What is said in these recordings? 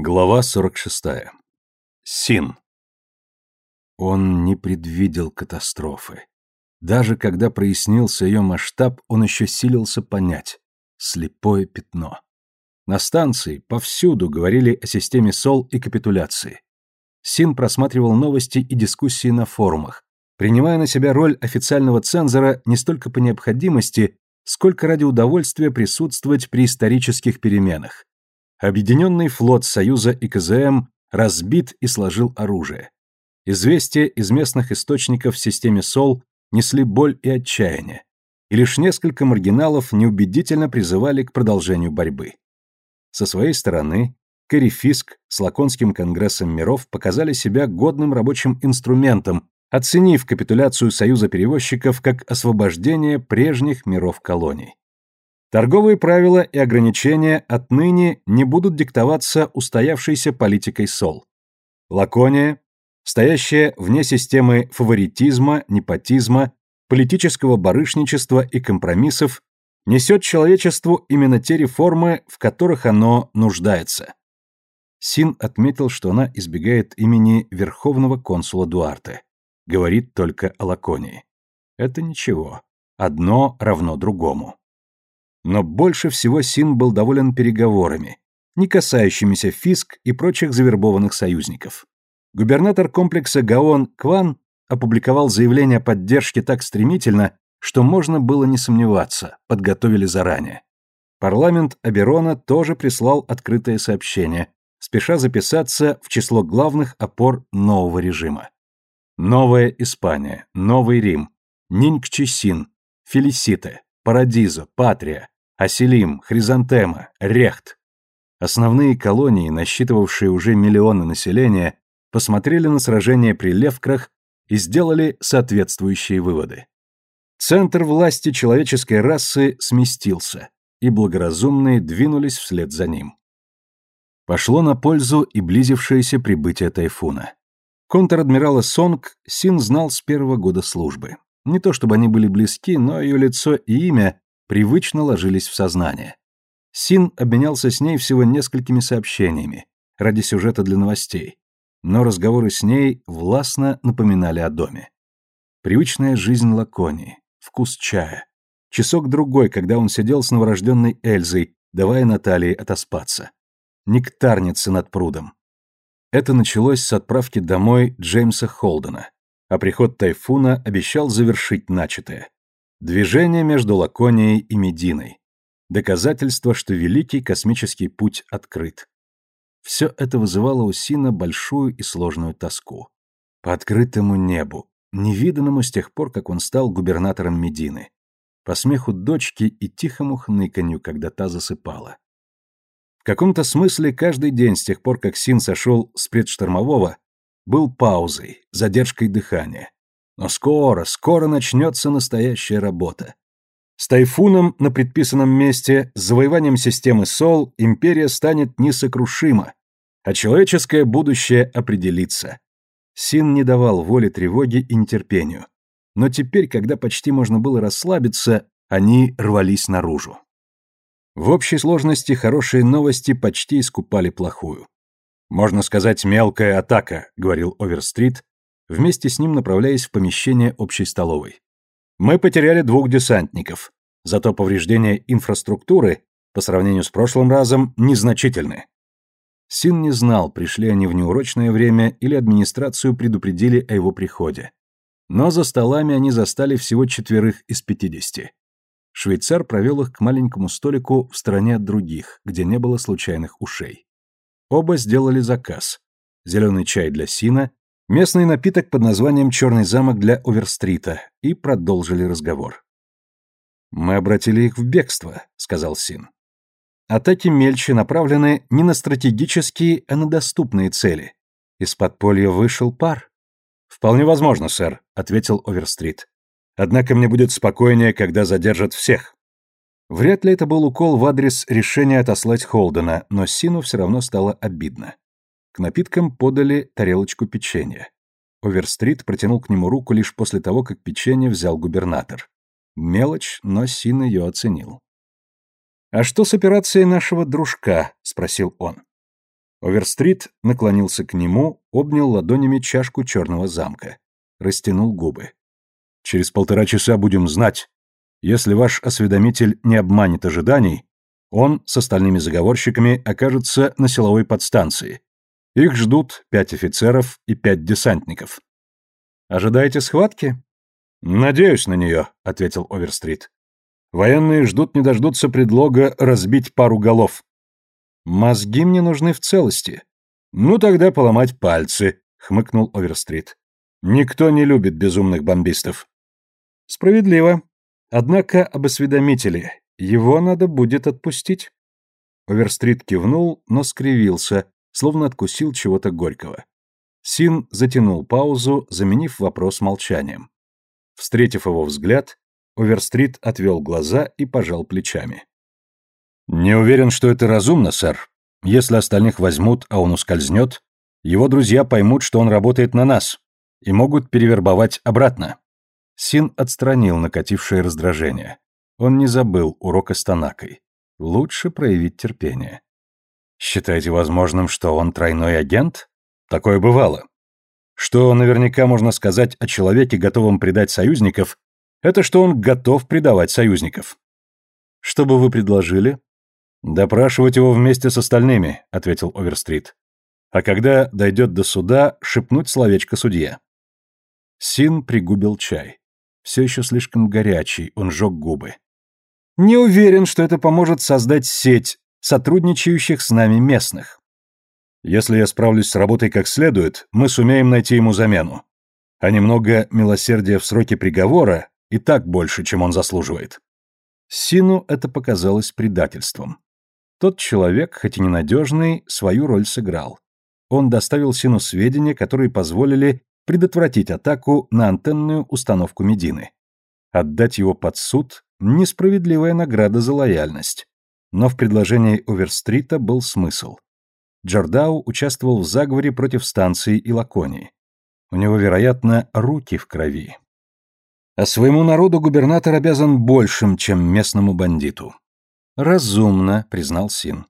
Глава 46. Син. Он не предвидел катастрофы. Даже когда прояснился ее масштаб, он еще силился понять. Слепое пятно. На станции повсюду говорили о системе СОЛ и капитуляции. Син просматривал новости и дискуссии на форумах, принимая на себя роль официального цензора не столько по необходимости, сколько ради удовольствия присутствовать при исторических переменах. Объединенный флот Союза и КЗМ разбит и сложил оружие. Известия из местных источников в системе СОЛ несли боль и отчаяние, и лишь несколько маргиналов неубедительно призывали к продолжению борьбы. Со своей стороны, Корифиск с Лаконским конгрессом миров показали себя годным рабочим инструментом, оценив капитуляцию Союза перевозчиков как освобождение прежних миров колоний. Торговые правила и ограничения отныне не будут диктоваться устоявшейся политикой СОЛ. Лакония, стоящая вне системы фаворитизма, непотизма, политического барышничества и компромиссов, несет человечеству именно те реформы, в которых оно нуждается. Син отметил, что она избегает имени Верховного консула Дуарте. Говорит только о Лаконии. Это ничего. Одно равно другому. Но больше всего Син был доволен переговорами, не касающимися Фиск и прочих завербованных союзников. Губернатор комплекса Гаон Кван опубликовал заявление о поддержке так стремительно, что можно было не сомневаться, подготовили заранее. Парламент Аберона тоже прислал открытое сообщение, спеша записаться в число главных опор нового режима. Новая Испания, Новый Рим, Нинькчесин, Фелисите, Парадизо, Патрия, Аселим, Хризантема, Рехт. Основные колонии, насчитывавшие уже миллионы населения, посмотрели на сражение при Левкрах и сделали соответствующие выводы. Центр власти человеческой расы сместился, и благоразумные двинулись вслед за ним. Пошло на пользу и близившееся прибытие тайфуна. Контр-адмирала Сонг Син знал с первого года службы. Не то чтобы они были близки, но ее лицо и имя привычно ложились в сознание. Син обменялся с ней всего несколькими сообщениями ради сюжета для новостей, но разговоры с ней властно напоминали о доме. Привычная жизнь Лаконии, вкус чая, часок-другой, когда он сидел с новорожденной Эльзой, давая Наталье отоспаться. Нектарница над прудом. Это началось с отправки домой Джеймса Холдена а приход тайфуна обещал завершить начатое. Движение между Лаконией и Мединой. Доказательство, что великий космический путь открыт. Все это вызывало у Сина большую и сложную тоску. По открытому небу, невиданному с тех пор, как он стал губернатором Медины. По смеху дочки и тихому хныканью, когда та засыпала. В каком-то смысле каждый день с тех пор, как Син сошел с предштормового, был паузой, задержкой дыхания. Но скоро, скоро начнется настоящая работа. С тайфуном на предписанном месте, с завоеванием системы СОЛ, империя станет несокрушима, а человеческое будущее определится. Син не давал воли тревоге и нетерпению. Но теперь, когда почти можно было расслабиться, они рвались наружу. В общей сложности хорошие новости почти искупали плохую. «Можно сказать, мелкая атака», — говорил Оверстрит, вместе с ним направляясь в помещение общей столовой. «Мы потеряли двух десантников, зато повреждения инфраструктуры, по сравнению с прошлым разом, незначительны». Син не знал, пришли они в неурочное время или администрацию предупредили о его приходе. Но за столами они застали всего четверых из пятидесяти. Швейцар провел их к маленькому столику в стороне от других, где не было случайных ушей. Оба сделали заказ. Зеленый чай для Сина, местный напиток под названием «Черный замок» для Оверстрита, и продолжили разговор. «Мы обратили их в бегство», — сказал Син. Атаки мельче направлены не на стратегические, а на доступные цели. Из подполья вышел пар. «Вполне возможно, сэр», — ответил Оверстрит. «Однако мне будет спокойнее, когда задержат всех». Вряд ли это был укол в адрес решения отослать Холдена, но Сину все равно стало обидно. К напиткам подали тарелочку печенья. Оверстрит протянул к нему руку лишь после того, как печенье взял губернатор. Мелочь, но Син ее оценил. «А что с операцией нашего дружка?» — спросил он. Оверстрит наклонился к нему, обнял ладонями чашку черного замка. Растянул губы. «Через полтора часа будем знать. Если ваш осведомитель не обманет ожиданий, он с остальными заговорщиками окажется на силовой подстанции. Их ждут пять офицеров и пять десантников. Ожидаете схватки? Надеюсь на нее, ответил Оверстрит. Военные ждут не дождутся предлога разбить пару голов. Мозги мне нужны в целости. Ну тогда поломать пальцы, хмыкнул Оверстрит. Никто не любит безумных бомбистов. Справедливо. Однако об осведомителе. Его надо будет отпустить. Оверстрит кивнул, но скривился, словно откусил чего-то горького. Син затянул паузу, заменив вопрос молчанием. Встретив его взгляд, Оверстрит отвел глаза и пожал плечами. «Не уверен, что это разумно, сэр. Если остальных возьмут, а он ускользнет, его друзья поймут, что он работает на нас, и могут перевербовать обратно». Син отстранил накатившее раздражение. Он не забыл урока с Танакой. Лучше проявить терпение. Считаете возможным, что он тройной агент? Такое бывало. Что наверняка можно сказать о человеке, готовом предать союзников, это что он готов предавать союзников. Что бы вы предложили? Допрашивать его вместе с остальными, ответил Оверстрит. А когда дойдет до суда, шепнуть словечко судье. Син пригубил чай. Все еще слишком горячий, он жег губы. Не уверен, что это поможет создать сеть сотрудничающих с нами местных. Если я справлюсь с работой как следует, мы сумеем найти ему замену. А немного милосердия в сроке приговора и так больше, чем он заслуживает. Сину это показалось предательством. Тот человек, хоть и ненадежный, свою роль сыграл. Он доставил Сину сведения, которые позволили предотвратить атаку на антенную установку Медины. Отдать его под суд – несправедливая награда за лояльность. Но в предложении Оверстрита был смысл. Джордау участвовал в заговоре против станции и Лаконии. У него, вероятно, руки в крови. А своему народу губернатор обязан большим, чем местному бандиту. «Разумно», — признал Син.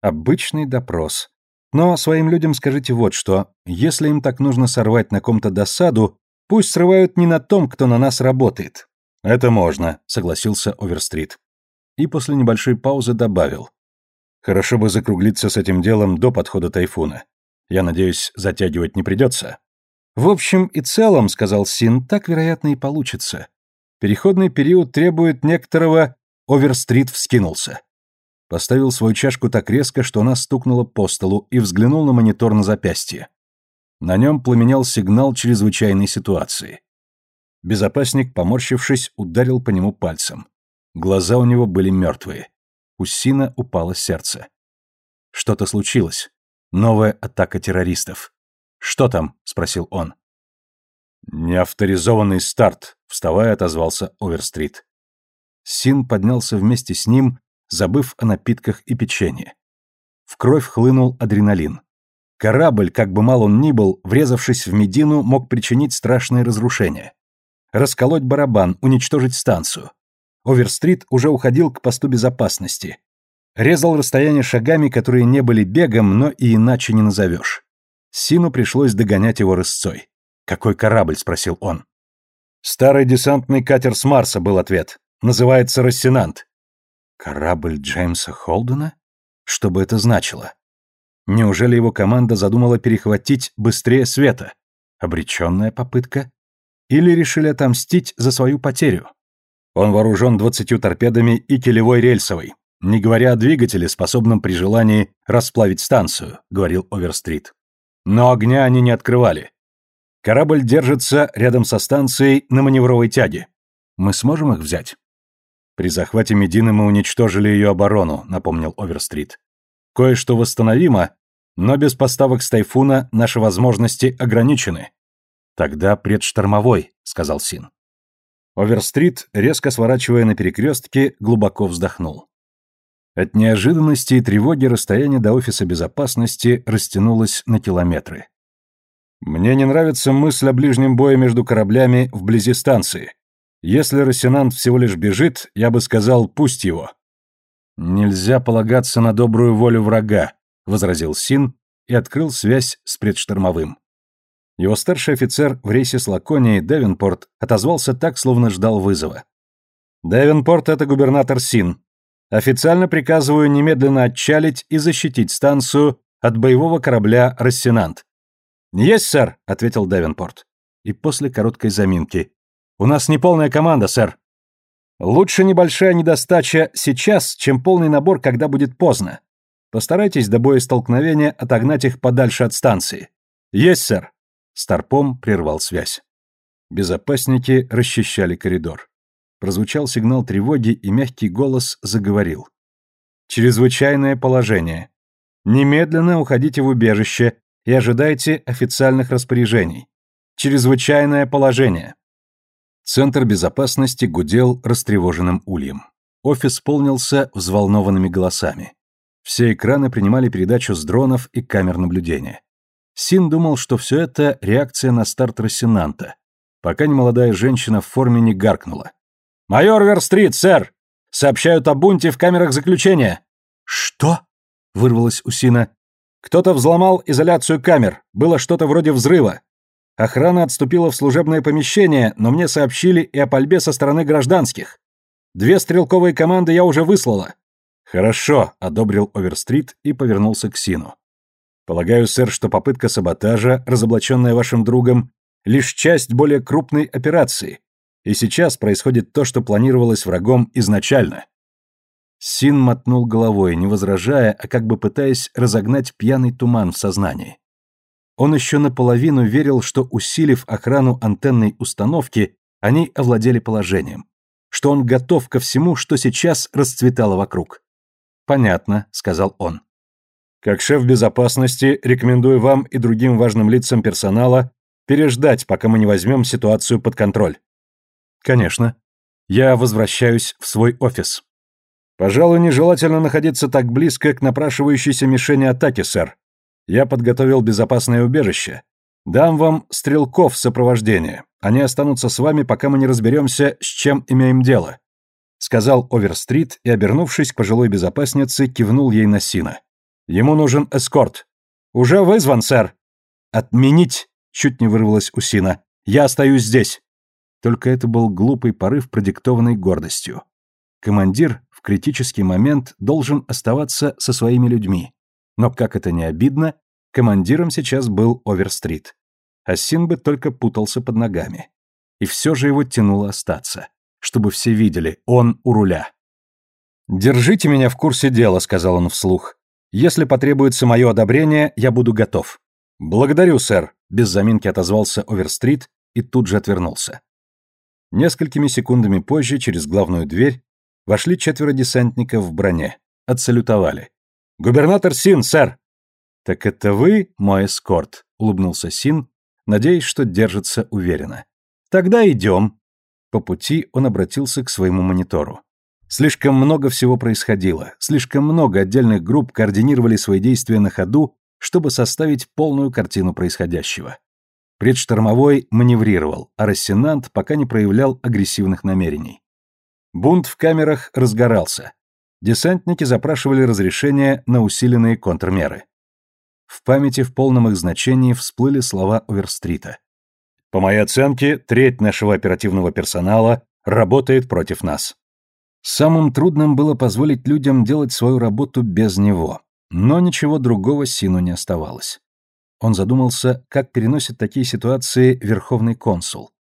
«Обычный допрос. Но своим людям скажите вот что. Если им так нужно сорвать на ком-то досаду, пусть срывают не на том, кто на нас работает». «Это можно», — согласился Оверстрит и после небольшой паузы добавил. «Хорошо бы закруглиться с этим делом до подхода тайфуна. Я надеюсь, затягивать не придется». «В общем и целом, — сказал Син, — так, вероятно, и получится. Переходный период требует некоторого...» Оверстрит вскинулся. Поставил свою чашку так резко, что она стукнула по столу и взглянул на монитор на запястье. На нем пламенял сигнал чрезвычайной ситуации. Безопасник, поморщившись, ударил по нему пальцем. Глаза у него были мертвые. У Сина упало сердце. Что-то случилось. Новая атака террористов. «Что там?» — спросил он. «Неавторизованный старт», — вставая, отозвался Оверстрит. Син поднялся вместе с ним, забыв о напитках и печенье. В кровь хлынул адреналин. Корабль, как бы мал он ни был, врезавшись в Медину, мог причинить страшные разрушения. Расколоть барабан, уничтожить станцию. Оверстрит уже уходил к посту безопасности. Резал расстояние шагами, которые не были бегом, но и иначе не назовешь. Сину пришлось догонять его рысцой. «Какой корабль?» — спросил он. «Старый десантный катер с Марса», — был ответ. «Называется «Рассенант». «Корабль Джеймса Холдена? Что бы это значило?» Неужели его команда задумала перехватить быстрее света? Обреченная попытка? Или решили отомстить за свою потерю? Он вооружен двадцатью торпедами и килевой рельсовой, не говоря о двигателе, способном при желании расплавить станцию, говорил Оверстрит. Но огня они не открывали. Корабль держится рядом со станцией на маневровой тяге. Мы сможем их взять? При захвате Медины мы уничтожили ее оборону, напомнил Оверстрит. Кое-что восстановимо, но без поставок с Тайфуна наши возможности ограничены. Тогда предштормовой, сказал Син. Оверстрит, резко сворачивая на перекрестке, глубоко вздохнул. От неожиданности и тревоги расстояние до офиса безопасности растянулось на километры. «Мне не нравится мысль о ближнем бое между кораблями вблизи станции. Если Рассенант всего лишь бежит, я бы сказал, пусть его». «Нельзя полагаться на добрую волю врага», — возразил Син, и открыл связь с предштормовым. Его старший офицер в рейсе с Лаконией, Девинпорт, отозвался так, словно ждал вызова. «Девинпорт — это губернатор Син. Официально приказываю немедленно отчалить и защитить станцию от боевого корабля «Рассенант». «Есть, сэр», — ответил Девинпорт. И после короткой заминки. «У нас не полная команда, сэр. Лучше небольшая недостача сейчас, чем полный набор, когда будет поздно. Постарайтесь до боя столкновения отогнать их подальше от станции. Есть, сэр. Старпом прервал связь. Безопасники расчищали коридор. Прозвучал сигнал тревоги, и мягкий голос заговорил. Чрезвычайное положение. Немедленно уходите в убежище и ожидайте официальных распоряжений. Чрезвычайное положение. Центр безопасности гудел растревоженным ульем. Офис полнился взволнованными голосами. Все экраны принимали передачу с дронов и камер наблюдения. Син думал, что все это реакция на старт Рассенанта, пока немолодая женщина в форме не гаркнула. «Майор Верстрит, сэр! Сообщают о бунте в камерах заключения!» «Что?» — вырвалось у Сина. «Кто-то взломал изоляцию камер. Было что-то вроде взрыва. Охрана отступила в служебное помещение, но мне сообщили и о пальбе со стороны гражданских. Две стрелковые команды я уже выслала. Хорошо, одобрил Оверстрит и повернулся к Сину. Полагаю, сэр, что попытка саботажа, разоблаченная вашим другом, лишь часть более крупной операции. И сейчас происходит то, что планировалось врагом изначально. Син мотнул головой, не возражая, а как бы пытаясь разогнать пьяный туман в сознании. Он еще наполовину верил, что, усилив охрану антенной установки, они овладели положением, что он готов ко всему, что сейчас расцветало вокруг. «Понятно», — сказал он. «Как шеф безопасности рекомендую вам и другим важным лицам персонала переждать, пока мы не возьмем ситуацию под контроль». «Конечно. Я возвращаюсь в свой офис». «Пожалуй, нежелательно находиться так близко к напрашивающейся мишени атаки, сэр. Я подготовил безопасное убежище. Дам вам стрелков в сопровождение. Они останутся с вами, пока мы не разберемся, с чем имеем дело», — сказал Оверстрит и, обернувшись к пожилой безопаснице, кивнул ей на Сина. «Ему нужен эскорт». «Уже вызван, сэр». «Отменить!» — чуть не вырвалось у Сина. «Я остаюсь здесь». Только это был глупый порыв, продиктованный гордостью. Командир в критический момент должен оставаться со своими людьми. Но, как это не обидно, командиром сейчас был Оверстрит. А Синбе только путался под ногами. И все же его тянуло остаться. Чтобы все видели, он у руля. «Держите меня в курсе дела», — сказал он вслух. «Если потребуется мое одобрение, я буду готов». «Благодарю, сэр», — без заминки отозвался Оверстрит и тут же отвернулся. Несколькими секундами позже через главную дверь вошли четверо десантников в броне. Отсалютовали. «Губернатор Син, сэр!» «Так это вы, мой эскорт?» — улыбнулся Син, надеясь, что держится уверенно. «Тогда идем». По пути он обратился к своему монитору. Слишком много всего происходило, слишком много отдельных групп координировали свои действия на ходу, чтобы составить полную картину происходящего. Предштормовой маневрировал, а Рассенант пока не проявлял агрессивных намерений. Бунт в камерах разгорался десантники запрашивали разрешение на усиленные контрмеры. В памяти в полном их значении всплыли слова Оверстрита. «По моей оценке, треть нашего оперативного персонала работает против нас». Самым трудным было позволить людям делать свою работу без него, но ничего другого Сину не оставалось. Он задумался, как переносит такие ситуации верховный консул.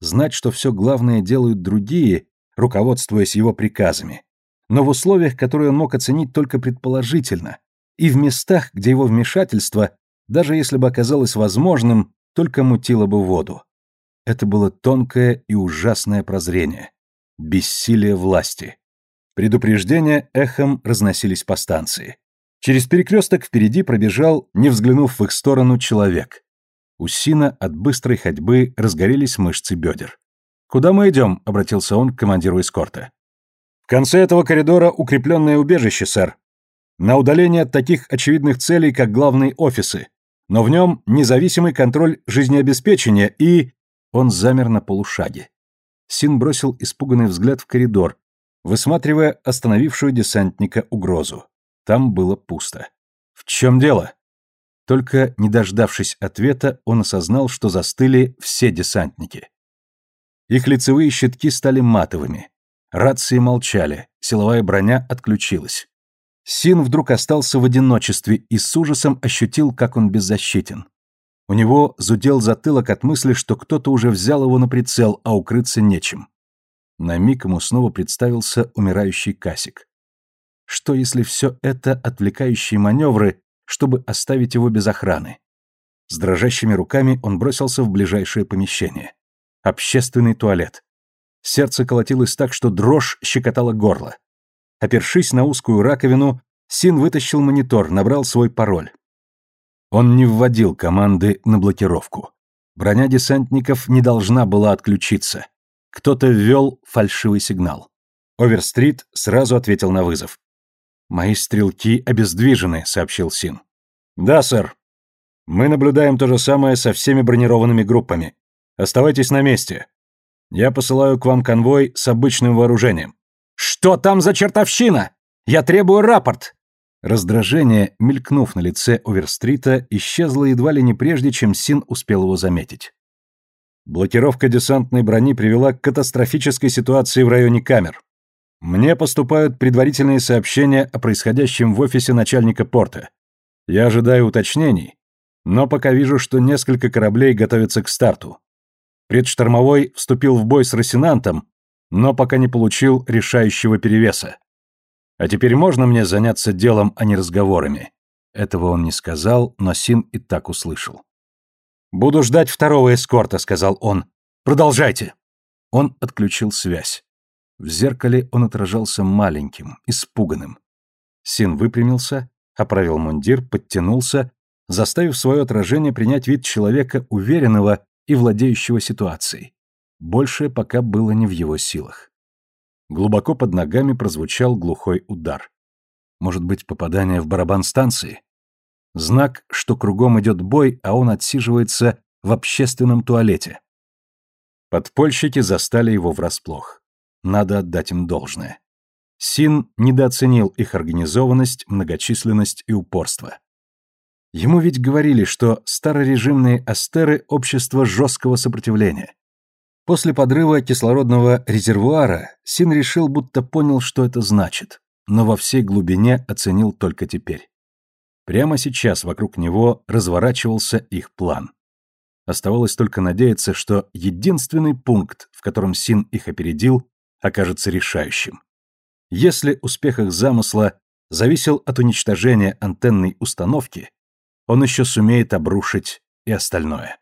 Знать, что все главное делают другие, руководствуясь его приказами, но в условиях, которые он мог оценить только предположительно, и в местах, где его вмешательство, даже если бы оказалось возможным, только мутило бы воду. Это было тонкое и ужасное прозрение. Бессилие власти. Предупреждения эхом разносились по станции. Через перекресток впереди пробежал, не взглянув в их сторону, человек. У Сина от быстрой ходьбы разгорелись мышцы бедер. «Куда мы идем?» — обратился он к командиру эскорта. Конце этого коридора укрепленное убежище, сэр. На удаление от таких очевидных целей, как главные офисы. Но в нем независимый контроль жизнеобеспечения и... Он замер на полушаге. Син бросил испуганный взгляд в коридор, высматривая остановившую десантника угрозу. Там было пусто. «В чем дело?» Только не дождавшись ответа, он осознал, что застыли все десантники. Их лицевые щитки стали матовыми. Рации молчали, силовая броня отключилась. Син вдруг остался в одиночестве и с ужасом ощутил, как он беззащитен. У него зудел затылок от мысли, что кто-то уже взял его на прицел, а укрыться нечем. На миг ему снова представился умирающий Касик. Что если все это отвлекающие маневры, чтобы оставить его без охраны? С дрожащими руками он бросился в ближайшее помещение. Общественный туалет. Сердце колотилось так, что дрожь щекотала горло. Опершись на узкую раковину, Син вытащил монитор, набрал свой пароль. Он не вводил команды на блокировку. Броня десантников не должна была отключиться. Кто-то ввел фальшивый сигнал. Оверстрит сразу ответил на вызов. «Мои стрелки обездвижены», — сообщил Син. «Да, сэр. Мы наблюдаем то же самое со всеми бронированными группами. Оставайтесь на месте. Я посылаю к вам конвой с обычным вооружением». «Что там за чертовщина? Я требую рапорт!» Раздражение, мелькнув на лице Оверстрита, исчезло едва ли не прежде, чем Син успел его заметить. Блокировка десантной брони привела к катастрофической ситуации в районе камер. Мне поступают предварительные сообщения о происходящем в офисе начальника порта. Я ожидаю уточнений, но пока вижу, что несколько кораблей готовятся к старту. Предштормовой вступил в бой с Росинантом, но пока не получил решающего перевеса. А теперь можно мне заняться делом, а не разговорами? Этого он не сказал, но Син и так услышал. «Буду ждать второго эскорта», — сказал он. «Продолжайте». Он отключил связь. В зеркале он отражался маленьким, испуганным. Син выпрямился, оправил мундир, подтянулся, заставив свое отражение принять вид человека уверенного и владеющего ситуацией. Большее пока было не в его силах. Глубоко под ногами прозвучал глухой удар. Может быть, попадание в барабан станции? Знак, что кругом идет бой, а он отсиживается в общественном туалете. Подпольщики застали его врасплох. Надо отдать им должное. Син недооценил их организованность, многочисленность и упорство. Ему ведь говорили, что старорежимные астеры – общество жесткого сопротивления. После подрыва кислородного резервуара Син решил, будто понял, что это значит, но во всей глубине оценил только теперь. Прямо сейчас вокруг него разворачивался их план. Оставалось только надеяться, что единственный пункт, в котором Син их опередил, окажется решающим. Если успех их замысла зависел от уничтожения антенной установки, он еще сумеет обрушить и остальное.